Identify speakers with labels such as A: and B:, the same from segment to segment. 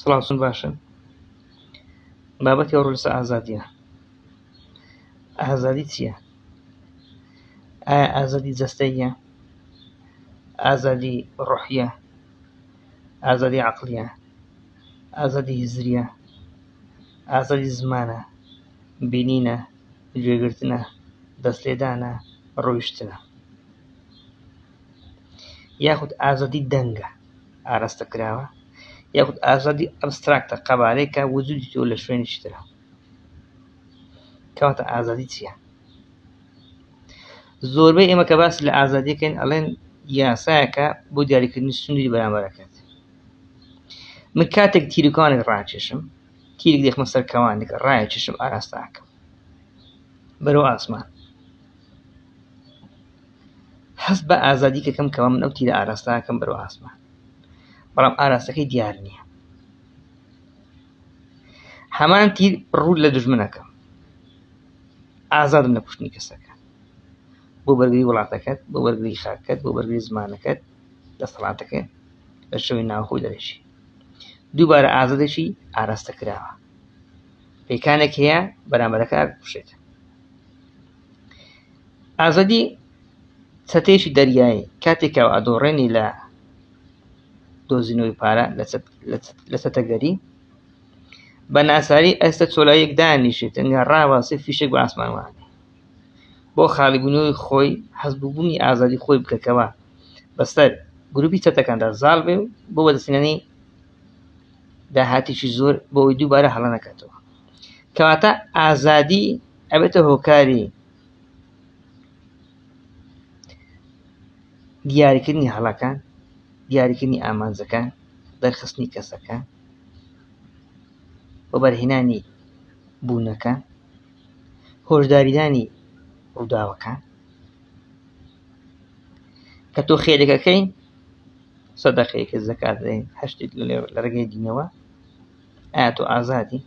A: سڵاو چون باشن بابەتی ئەوڕۆ لەسەر ئازادیە ئازادی چییە ئایا ئازادی جەستەیە ئازادی ڕحیە ئازادی عقلیە ئازادی هزریە ئازادی زمانە بینینە گوێگرتنە دەست لێدانە ڕۆیشتنە یاخود ئازادی دەنگە ئاراستە کراوە یاخود ئازادی ئەبستراکتە قەبارەیەکە وجودی تۆ لە شوێنی شترا کەواتە ئازادی چییە زۆربەی ئێمە کە باس لە ئازادیەکەین ئەڵێن یاسایەکە بۆ دیاریکردنی سنووری بەرامبەرەکەت من کاتێک تیرکانێک ڕاکێشم تیرێک دێخمە سەرکەوانێک ڕایکێشم ئاراستاکەم بەرەو ئاسمان هەست بە ئازادی کەکەم کەوا من ئەو تیرە ئاراستاکەم بەرەو ئاسمان بەڵام ئاراستەکەی دیار نییە هەمان تیر ڕوود لە دژمنەکە ئازادم لە کوشتنی کەسەکە بۆ بەرگری وڵاتەکەت بۆ بەرگری خاکەت بۆ بەرگری زمانەکەت دەسەڵاتەکە لە شەوی ناوخۆی دەرێشی دووبارە ئازادێکی ئاراستە کراوە پێکانێک هەیە بەرامبەرەکە کوشێت ئازادی چەتێکی دەریایی کاتێکەوە ئەدۆڕێنی لە دۆزینەوەی پارە لە چەتەگەری بە ناساری ئەستە چۆلایەک دانیشێت تەنیا ڕاواسێ فیشێک بە ئاسمان وانێ بۆ خاڵیبوونەوەی خۆی حەزبووبوونی ئازادی خۆی بکەکەوە بەسەر گروپی چەتەکاندا زاڵ بێ و بۆ بەدەستێنانی داهاتێکی زۆر بۆی دووبارە هەڵە نەکاتەوە کەواتە ئازادی ئەبێتە هۆکاری دیاریکردنی هەڵەکان دیاریکردنی ئامانجەکان دەرخستنی کەسەکە وەبەرهێنانی بوونەکە هۆشداریدانی ڕووداوەکان کە تۆ خێرەکەکەی سەدەقەیەکە زەکات دەین هەشتێک لە ڕێگەی دینەوە ئایا تۆ ئازادی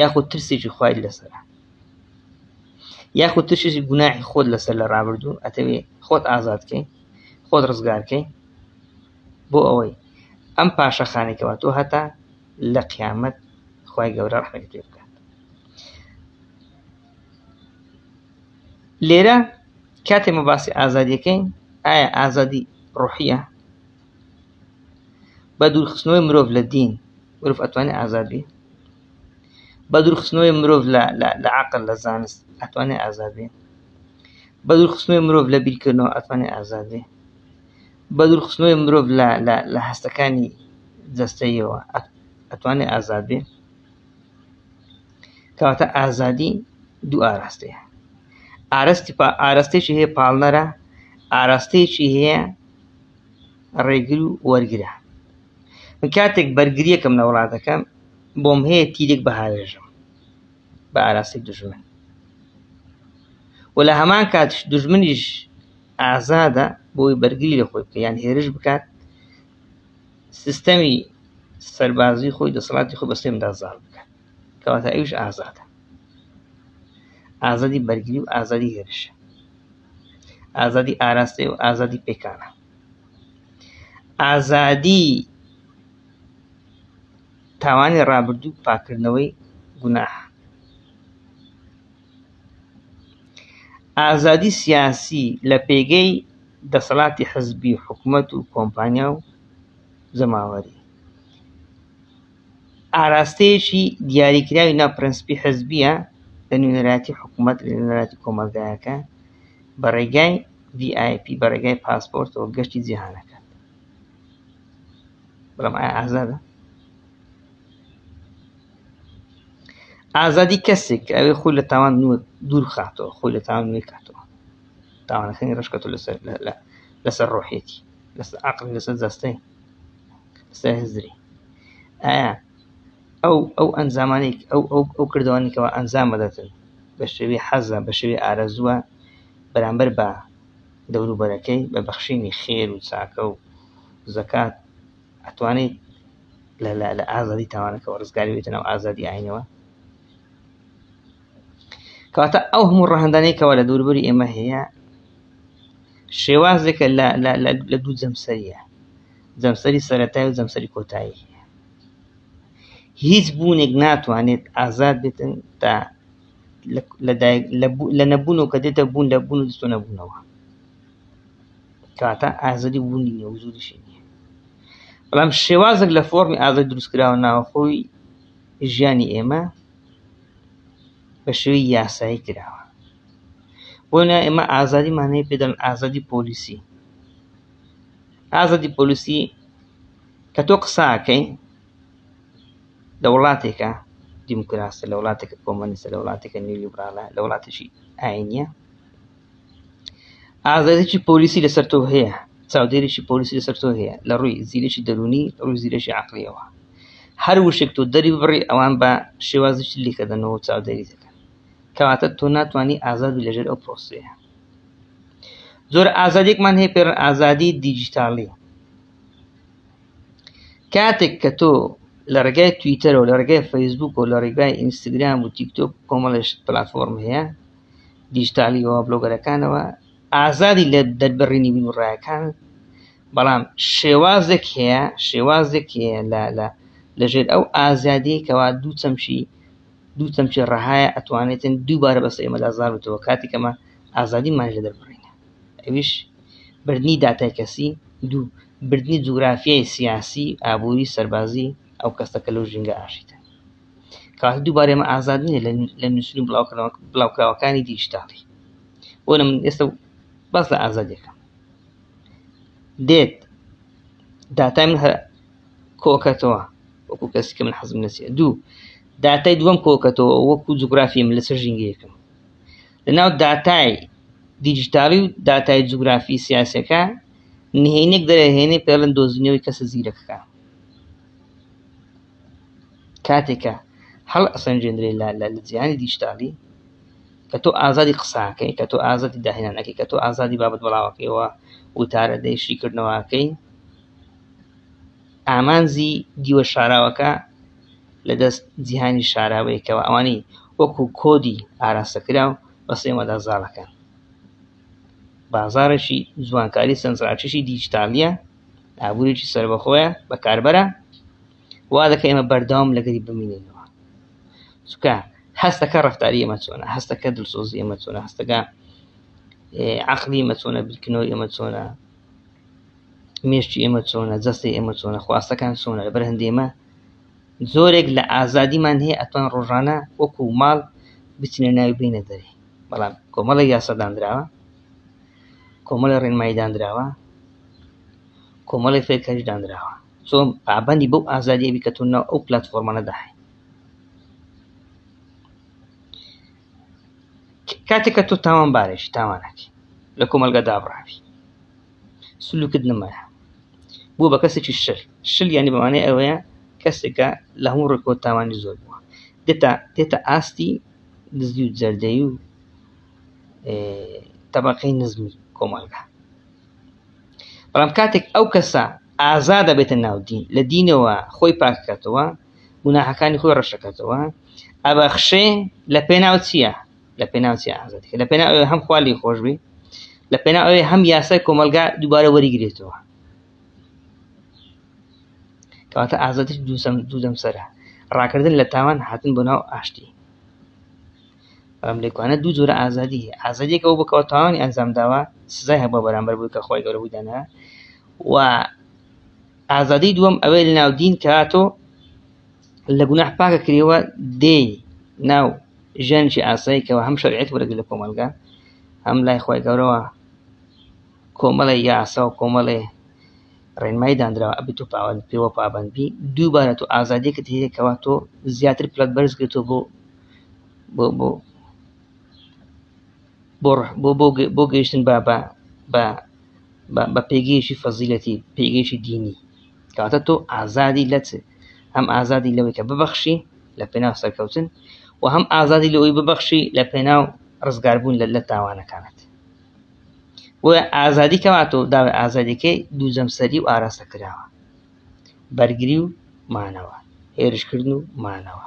A: یاخود ترسێکی خوای لەسەرە یاخود تشێکی گوناحی خۆت لەسەر لە ڕابردوو ئەتەوێ خۆت ئازادکەی خۆت ڕزگارکەی بۆ ئەوەی ئەم پاشەخانێکەوە تۆ هەتا لە قیامەت خی گەورە ڕحمەتی پێ بکات لێرە کاتێ مەباسی ئازادیەکەی ئایا ئازادی ڕحیە بە دوورخستنەوەی مرۆڤ لە دین مرۆڤ ئەتوانێت ئازاد بێ بە دوورخستنەوەی مرۆڤ لە عقل لە زانست ئەتوانێت ئازاد بێ بە دوورخستنەوەی مرۆڤ لە بیرکردنەوە ئەتوانێت ئازاد بێ بە دوورخستنەوەی مرۆڤ لە هەستەکانی جەستەیەوە ئەتوانێت ئازاد بێ کەواتە ئازادی دوو ئاراستەیە ئارستی ئارستێکی هەیە پاڵنەرە ئاراستەیەکی هەیە ڕێگر و وەرگرە من کاتێک بەرگریەکەم لە وڵاتەکەم بۆم هەیە تیرێک بە هاوێژم بە ئاراسی دژمن و لە هەمان کاتش دژمنیش ئازادە بۆی بەرگری لە خۆی بکەیان هێرش بکات سیستەمی سەربازی خۆی دەسەڵاتی خۆ بەسێمدا زار بکات کەواتە ئەوش ئازادە ئازادی بەرگری و ئازادی هێرشە ئازادی ئاراستەی و ئازادی پێکانە ئازادی تاوانی ڕابردوو پاکردنەوەی گوناه ئازادی سیاسی لە پێگەی دەسەڵاتی حزبی و حکوومەت و کۆمپانیا و جەماوەری ئاراستەیەکی دیاریکراوی ناو پرەنسپی حزبیە لە نوێنەرایەتی حکوومەت لە نوێنەرایەتی کۆمەڵگایەکە بە ڕێگای VIP بە ڕێگای پاسپۆرتەوە گەشتی جیهانەکە بەڵام ئایا ئازادە ئازادی کەسێک ئەوێ خۆی لە تاوان دوور خاتەوە خۆی لە تاوان نوێ کاتەوە تاوانەکەی ڕشکەەوە لەسەر لەسەر ڕۆحێتی لەسەر عقل لەسەر جەستەی قسەی هزری ئایا ئەو ئەو ئەنجامانی ئەو ئەو ئەو کردوانێکەوە ئەنجام بدەتن بە شێوی حەزە بە شێوی ئارەزووە بەرامبەر بە دەوروبەرەکەی بە بەخشینی خێر و چاکە و زەکات ئەتوانیت لە لە ئازادی تاوانەکەەوە ڕزگاری بێتەوە ئازادی ئاینەوە کەواتە ئەو هەموو ڕەهندانەی کەەوە لە دووربوری ئێمە هەیە شێوازێکە لە دوو جەمسەریە جەمسەری سەتای و جەمسەری کۆتایی هیچ بوونێک ناتوانێت ئازاد بێتن تا لە نەبوون و کە دێتە بوون لە بوون و دەستۆ نەبوونەوە کاتە ئازادی بوونی نیە و زوریشی نیە بەڵام شێوازێک لە فۆرمی ئازاد دروستکراوە ناوەخۆی ژیانی ئێمە بە شێوی یاسایی کراوە بۆ نا ئێمە ئازادیمانەیە پێدەن ئازادی پۆلیسی ئازادی پۆلیسی کە تۆ قساکەی لە وڵاتێکە دیموکراسە لە وڵاتێکە کۆمەنیسە لە وڵاتێکە نیلیبرالە لە وڵاتیشی ئاینە ئازادێکی پۆلیسی لەسەر تۆ هەیە چاودێریی پۆلیسی لەسەر تۆ هەیە لە ڕووی زیرەکی دەرونی ڕووی زیرەکی عقلیەوە هەر وشێک تۆ دەری بڕی ئەوان بە شێوازش لیکە دەنەوە چاودێری دەکەن کەواتە تۆ ناتوانانی ئازادی لەژێر ئەو پرۆسەیە زۆر ئازادێکمان هەیە پێر ئازادی دیجیتالی کاتێک کە تۆ لە ڕێگای تویتەرەوە لە ڕێگای فەیسبوک و لە ڕێگای ئینستاگرام و تیکتۆک کۆمەڵێش پلتفۆرم هەیە دیجتاڵیەوە بلۆگەرەکانەوە ئازادی لە دەربڕینی بین و ڕایەکان بەڵام شێوازێک هەیە شێوازێک هەیە لە لە لەژێر ئەو ئازادی کەوا دوو چەمشی دوو چەمچی ڕەهایە ئەتوانێتن دووبارە بەس ئێمەدا زارتەوە کاتی کەمە ئازادی مانج لە دەربڕینە ئەویش بردنی داتای کەسی دوو بردنی جوگرافیای سیاسی ئابووری سەربازی ئەو کەسەکە لەو ژینگە ئاشیتە کەواتە دووبارە ئێمە ئازاد نییە لە نووسین و بڵاوکراوەکانی دیجیتاڵی بۆ نە من ئێستا باس لە ئازادەکەم دێت داتای من هەر کۆکەتەوە وەکو کەسی کە من حەزم نەسیە دوو داتای دووەم کۆکەتەوە وەکو جوگرافی من لەسەر ژینگەیەکەم لەناو داتای دیجیتالی و داتای جوگرافی سیاسەکە نهێنێک دەرەهێنێ پێڵن دۆزینەوەی کەسە زیرەکەکە کاتێک کە هەڵ ئەسەنجێندرێ لە لە جیهانی دیشتالی کە تۆ ئازادی قساکەی کە تۆ ئازادی داهێنانەکەی کە تۆ ئازادی بابەت بڵاوەکەیەوە وتارە دەیشی کردنەوەکەی ئامانزی دیوە شاراوەکە لە دەست جیهانی شاراوەیەکەوە ئەوانی وەکو کۆدی ئاراستەکرا و بەس ئێمەدا زاڵەکان بازارێکی جوانکاری سنجڕاکیشی دیجیتالیە ئابووریی سەربەخۆیە بەکاربەرە وا دەکە ئێمە بەردەوام لەگەری بمینینەوە چکە هەستەکە ڕفتاری ئەمە چۆنە هەستەکە دڵسۆزی ئەمە چۆنە هەستەکە عقلی ئمە چۆنە بیرکردنەوە ئێمە چۆنە مێشتی ئێمە چۆنە جەستی ئێمە چۆنە خواستەکان چۆنە لەبەر هەندێمە زۆرێک لە ئازادیمان هەیە ئەتوان ڕۆژانە وەکو ماڵ بچینە ناوی بینە دەری بەڵام کۆمەڵی یاسەداندراوە کۆمەڵە ڕێنمایداندراوە کۆمەڵی فێرکاریش دانراوە چۆن پابندی بەو ئازادیە بی کە تۆ ناو ئەو پلتفۆرمانە داهی کاتێک کە تۆ تاوان بارێکی تاوانەکە لە کۆمەلگە دابڕاوی سلوکت نمایە بۆ بە کەسێکی شل شل ینی بەمانەی ئەوەیە کەسێکە لە هەموو ڕێکۆ تاوانی زۆر بووە دێتە دێتە ئاستی دزی و جەردەی و طبقەی نزمی کۆمەلگا بەڵام کاتێک ئەو کەسە ئازا دەبێتە ناو دین لە دینەوە خۆی پاکەکەتەوە گوناهەکانی خۆی ڕەشەکەتەوە ئەبەخشێ لە پێناو چییە لە پێناوچی ئازادەکە لە پێنا ئەوێ هەم خوالی خۆش بی لە پێنا ئەوێ هەم یاسای کۆمەلگا دووبارە وەریگرێتەوە کەواتە ئازادی دووسم دوودەم سەرە ڕاکردن لە تاوان هاتن بۆ ناو ئاشتی بەم لێکوانە دوو جۆرە ئازادی هەیە ئازادیەک ئەو بکەوە تاوانی ئەنجام داوە سزای هەبوو بەرامبەر بووی کە خۆی گەورە بودانە و ئازادی دووەم ئەوەی لە ناو دین کاتۆ لە گوناح پاکە کرێوە دێ ناو ژەنجی ئاسایکەوە هەم شەرعێت وەرەگە لە کۆمەلگا هەم لای خۆی گەورەوە کۆمەڵە یاسا و کۆمەڵێ ڕێنمای دانراوە ئەبی تۆ پاوەند پێوە پابندبی دووبارە تۆ ئازادیەکە هەیەکەوە تۆ زیاتر پلەت بەرزگرێتەوە بۆ بۆ بۆ بۆ بۆ بۆ بۆ گەیشتن با بە بە بە پێگەیشی فەزیلەتی پێگەیشی دینی کاتە تۆ ئازادی لەچ هەم ئازادی لەوەی کە ببەخشی لە پێناو سەرکەوتن و هەم ئازادی لەوەی ببەخشی لە پێناو ڕزگاربوون لە لە تاوانەکانت و ئازادی کەواتۆ داوای ئازادیەکەی دوو جەمسەری و ئاراستە کراوە بەرگری و مانەوە هێرشکردن و مانەوە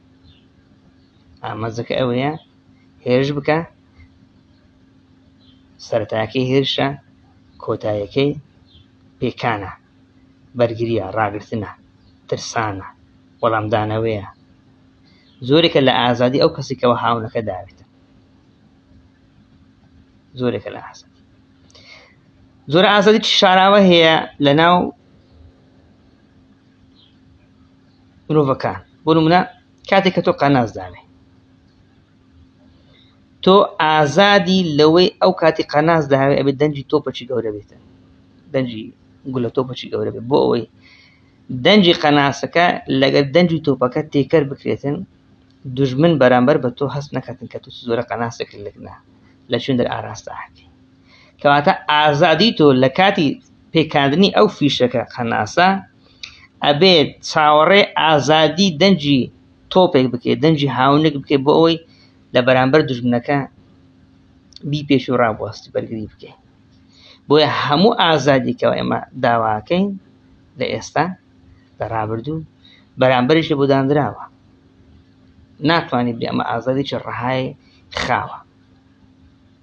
A: ئامانجەکە ئەوەیە هێرش بکە سەرتاکەی هێرشە کۆتایەکەی پێکانە بەرگریە ڕاگرتنە ترسانە وەڵامدانەوەیە زۆرێکە لە ئازادی ئەو کەسێکەوە هاونەکە داوێتە زۆرێکە لە ئازاد زۆر ئازادی شاراوە هەیە لە ناو مرۆڤەکان بۆ نمونە کاتێک کە تۆ قەناس دانێ تۆ ئازادی لەوەی ئەو کاتی قەناس داوێ ئەبێت دەنجی تۆپەچی گەورە بێتە دەنجی گولە تۆپەچی گەورە بێت بۆ ئەوەی دەنجی قەناسەکە لەگەر دەنجی تۆپەکە تێکەر بکرێتن دژمن بەرامبەر بە تۆ هەست نەکەتن کە تو زۆرە قەناسێک لەگنا لە چون دەر ئاراستاکەی کەواتە ئازادی تۆ لە کاتی پێکاندنی ئەو فیشەکە قەناسە ئەبێت چاوەڕێ ئازادی دەنجی تۆپێک بکەێت دەنجی هاونێک بکەێت بۆ ئەوەی لە بەرامبەر دژمنەکە بی پێش و ڕاوەستی بەرگری بکەین بۆیە هەموو ئازادیکەوە ئێمە داواکەین لە ئێستا لە ڕابردوو بەرامبەریشی بۆ دانراوە ناتوانانی بێ ئەمە ئازادیی ڕەهای خاوە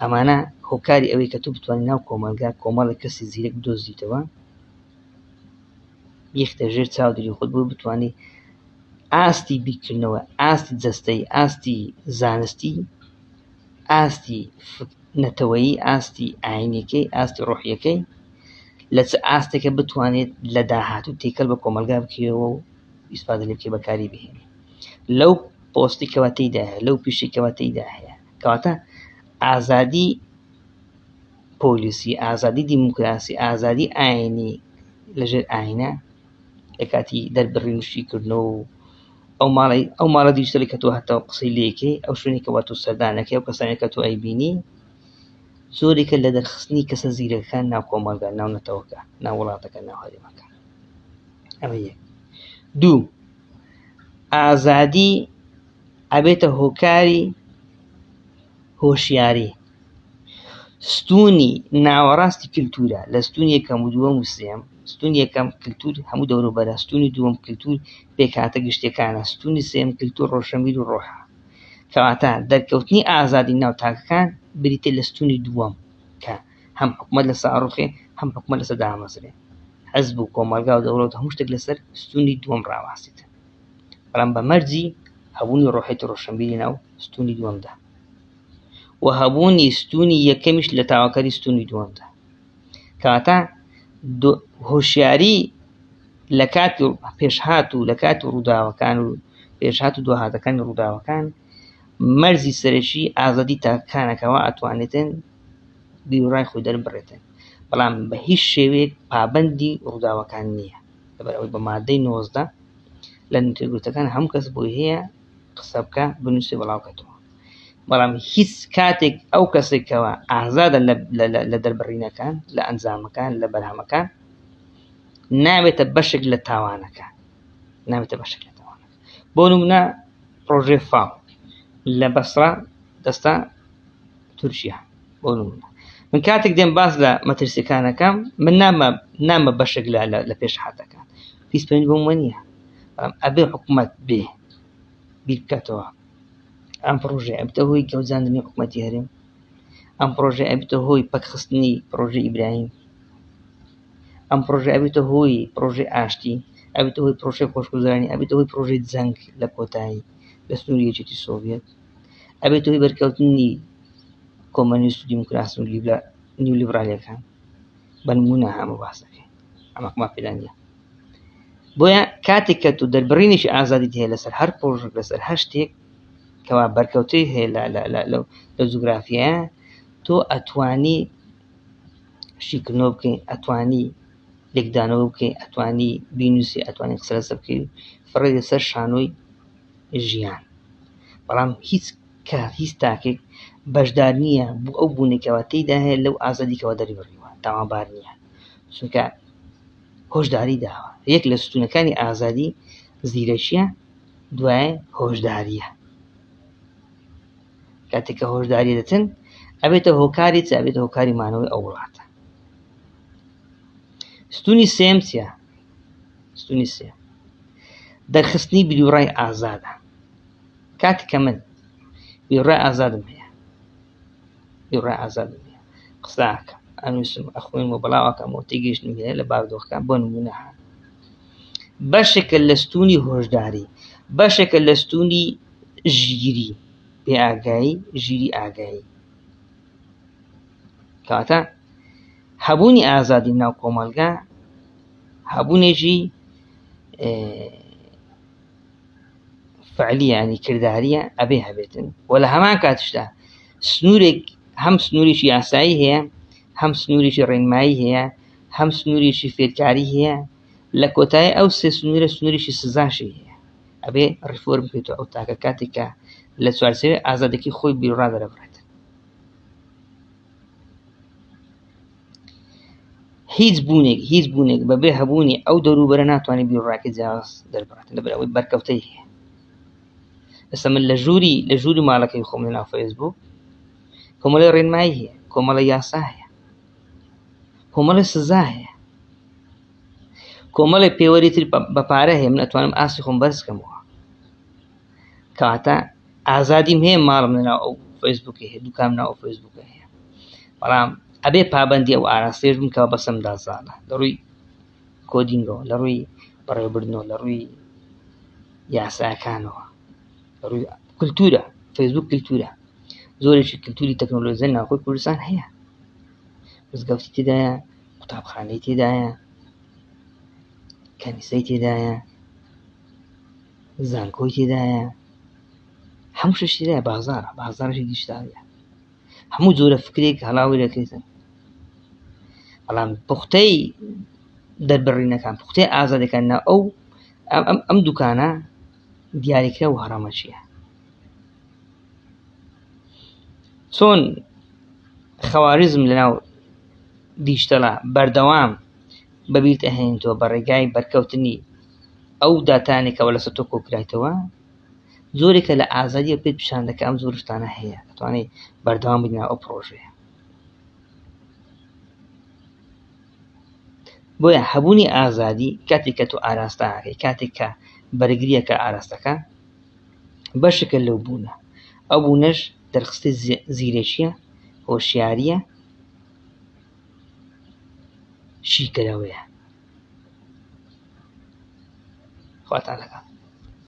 A: ئەمانە هۆکاری ئەوەی کە تو بتوانین ناو کۆمەلگا کۆمەڵی کەسی زیرەک دۆزیتەوە یختە ژێر چاودری خود بۆ بتانی ئاستی بیکردنەوە ئاستی جەستەی ئاستی زانستی ئاستی نەتەوەیی ئاستی ئاینەکەی ئاستی ڕۆحیەکەی لە چ ئاستێکە بتوانێت لە داهاتوو تێکەل بە کۆمەلگا بکرێەوە و ئیسپات لەکێ بەکاری بهێنی لەو پۆستی کەوا تێدا هەیە لەو پیشی کەوا تێدا هەیە کەواتە ئازادی پۆلیسی ئازادی دیموکراسی ئازادی ئاینی لەژێر ئاینە لە کاتی دەربڕین شیکردنەوە و ئەو ماڵی ئەو ماڵە دیشتەلی کە تۆ هەتاو قسەی لەکەی ئەو شوێنی کە وات و سەردانەکەی و کەسانێکە تۆ ئەیبینی زۆرێکە لە دەرخستنی کەسە زیرەکان ناو کۆمەلگا ناو نەتەوەکە ناو وڵاتەکە ناو هەرێمەکە دوو ئازادی ئەبێتە هۆکاری هۆشیاری ستونی ناوەڕاستی کللتورە لە ستونی یەکەم و دووەم وسێم ستون یەکەم کللتور هەموو دەورە بەرە ستونی دووەم کللتور پێکاتە گشتەکانە ستونی سێم کللتور ڕۆشەمیر و ڕۆحە کەواتە دەرکەوتنی ئازادی ناو تاکەکان بریتە لە ستونی دووەم کە هەم حکومەت لە ساڕوخێ هەم حکومەت لەسەر دامەزرێ حزب و کۆمەلگا و دەوڵەت هەموو شتێک لەسەر ستونی دووەم ڕاواستێتن بەڵام بە مەرجی هەبوونی ڕۆحێت ڕۆشنبیری ناو ستونی دووەمدا و هەبوونی ستونی یەکەمیش لە تاواکەری ستونی دووەمدا کەواتە هۆشیاری لە کات و پێشهات و لە کات و ڕووداوەکان و پێشهات و دوهاتەکانی ڕووداوەکان مەرزی سەرەکی ئازادی تاکانەکەەوە ئەتوانێتن بیروڕای خۆی دەربڕێتن بەڵام بە هیچ شێوێک پابەندی ڕووداوەکان نییە لەبەر ئەوەی بە مادەی نۆزدە لە نوتێگوتەکان هەم کەس بۆی هەیە قسە بکە بنووسی بڵاوکەتەوە بەڵام هیچ کاتێک ئەو کەسێکەوە ئازادە لە دەربڕینەکان لە ئەنجامەکان لە بەرهەمەکان ناوێتە بەشێک لە تاوانەکان ناوێتە بەشێک لە تاوانەکە بۆ نمونە پرۆژێ فاو لە بەسرا دەستا تورکیا بۆ نمونە من کاتێک دێم باز لە مەترسیەکانەکەم من نامە نامە بەشێک لە لە پێش حاتەکان پیس پێ بۆ مە نییە ئەبێ حکوومەت بێ بیر بکاتەوە ئەم پرۆژێ ئەبتە هۆی گەوزاندنی حکوومەتی هەرێم ئەم پرۆژێ ئەبتە هۆی پەکخستنی پرۆژی ئیبراهیم ئەم پرۆژە ئەبێتە هۆی پرۆژێ ئاشتی ئەبێتە هۆی پرۆژێ خۆشگوزارانی ئەبێتە هۆی پرۆژەی جەنگ لە کۆتایی لە سنووری یەکێتی سۆڤێت ئەبێت هۆی بەرکەوتنی کۆمەنیست و دیموکراس و نیو لیبرالیەکان بەنمونە هەمە باسەکەی ئەمەما پێدا نیە بۆیە کاتێک کە تو دەربڕینێکی ئازادی هەیە لەسەر هەر پرۆژێک لەسەر هەر شتێک کەوا بەرکەوتەی هەیە لە جوگرافیە تۆ ئەتوانی شیکردنەوە بکەین ئەتوانی لێکدانەوە بکەین ئەتوانی بینوسی ئەتوانی قسە لەسەر بکەین فڕێ لەسەر شانۆی ژیان بەڵام هیچ کە هیچ تاکێک بەشدار نییە بۆ ئەو بوونێکەوە تێدا هەیە لەو ئازادیکەوە دەریبڕیوە تاوانبار نییە چونکە هۆشداری داوە یەک لە ستونەکانی ئازادی زیرەکیە دوای هۆشداریە کاتێک کە هۆشداری دەتن ئەبێتە هۆکاری چابێت هۆکاری مانەوەی ئەو وڵاتە ستونی سێمسیە ستونی سێ دەرخستنی بیروڕای ئازادە کاتی کە من بیڕای ئازادم هەیە بیڕای ئازادم هەیە قساکە ئەنووسم ئەخۆین و بەڵاوەکەم و تێگەیشتن هەیە لە باردۆخەکان بۆ نمونە بەشێکە لە ستونی هۆشداری بەشێکە لە ستونی ژگیری بێ ئاگایی ژیری ئاگایی کاتە هەبوونی ئازادی ناو کۆمەلگا هەبوونێکی فعلیانی کردداریە ئەبێ هەبێتن و لە هەمان کاتشدا سنوورێک هەم سنووریی یاسایی هەیە هەم سنووریی ڕێنمایی هەیە هەم سنووریی فێرکاری هەیە لە کۆتایی ئەو سێ سنوورە سنووریی سزاشی هەیە ئەبێ ڕفۆرم بکەیت ئەو تاکە کاتێکە لە چوارچێ ئازادێکی خۆی بیرڕا دەرەبڕێت هیچ بوونێک هیچ بوونێک بەبێ هەبوونی ئەو دەوروبەرە ناتوانێت بیرڕاکە جیاواز دەربڕێت لە بەرەوەی بەرکەوتەی هەیە ئێستا من لە ژووری لە ژووری ماڵەکەی خۆم لە ناو فەیسبوو کۆمەڵی ڕێنمایی هەیە کۆمەڵە یاسا هەیە کۆمەڵی سزا هەیە کۆمەڵی پێوەری تر بە پارە هەیە من ئەتوانم ئاسی خۆم بەرزکەمەوە کەواتە ئازادیم هەیە ماڵم لەناو ئەو فەیسبووکی هەیە دوکام ناو فەیسبووکە هەیە بەڵام ئەبێ پابندی ئەو ئاراستێش بم کە بەسم دازانە لە ڕووی کۆدینگەوە لە ڕووی بەڕێوبردنەوە لە ڕووی یاساکانەوە لە ڕووی کللتورە فەیسبوک کللتورە زۆرێکی کللتوری تەکنۆلۆژی ناخۆی کوردستان هەیە مزگەوتی تێدایە قوتابخانەی تێدایە کەنیسەی تێدایە زانکۆی تێدایە هەموو شتێکی تێدایە بازاڕە بازاڕێکی دیجیتاڵیە هەموو جۆرە فکرێک هەڵاوی دەکرێتن بەڵام پوختەی دەربڕینەکان پوختەی ئازادەکان نا ئەو ئەم دوکانە دیاریکرا و هەڕەمە چییە چۆن خەوارزم لەناو دیشتەڵە بەردەوام بەبییت ئەهێنیتەوە بە ڕێگای بەرکەوتنی ئەو داتانێک کە لەسەر تۆ کۆکرایتەوە زۆرێکە لە ئازادی پێت پیشان دەکە ئەم زۆر شتانە هەیە دەتوانێت بەردەوام بنا ئەو پرۆژەیە بۆیە هەبوونی ئازادی کاتێک کە تۆ ئاراستاکەی کاتێک کە بەرگریەکە ئاراستەکە بەشەکە لەو بوونە ئەو بوونەش دەرخستی زیرەکیە هۆشیاریە شیکەرەوەیە خواتان لەگەڵ.